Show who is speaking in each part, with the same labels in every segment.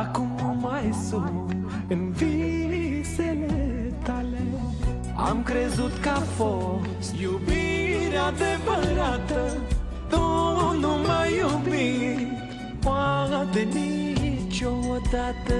Speaker 1: Acum nu mai sunt în visele tale. Am crezut că a fost iubirea adevărată. Tu nu m-ai iubit Poate niciodată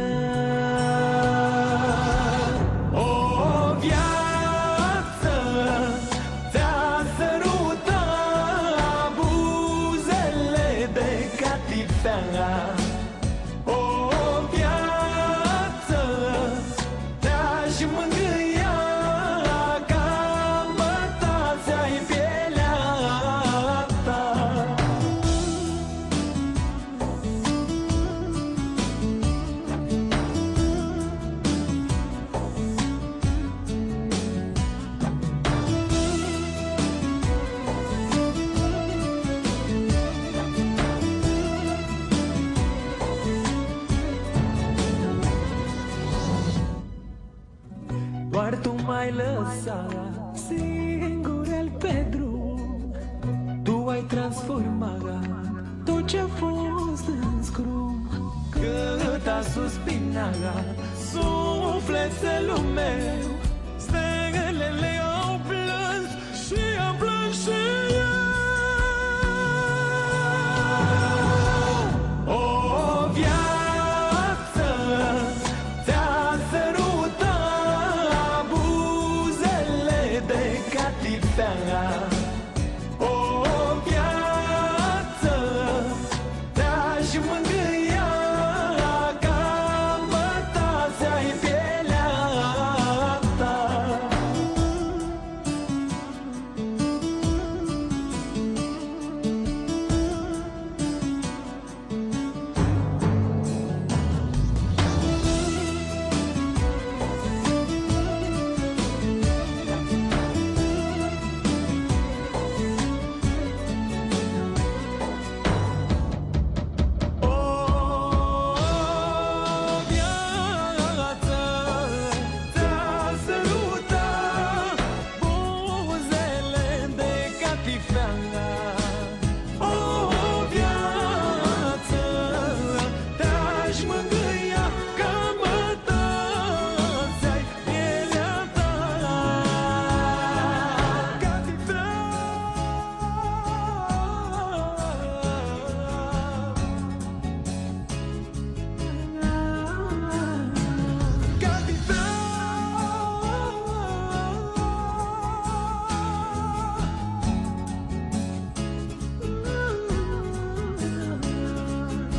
Speaker 1: m-ai lăsat singur el pe drum. Tu ai transformat tot ce-a fost în scrum. Cât a suspinat sufletul meu happy fella.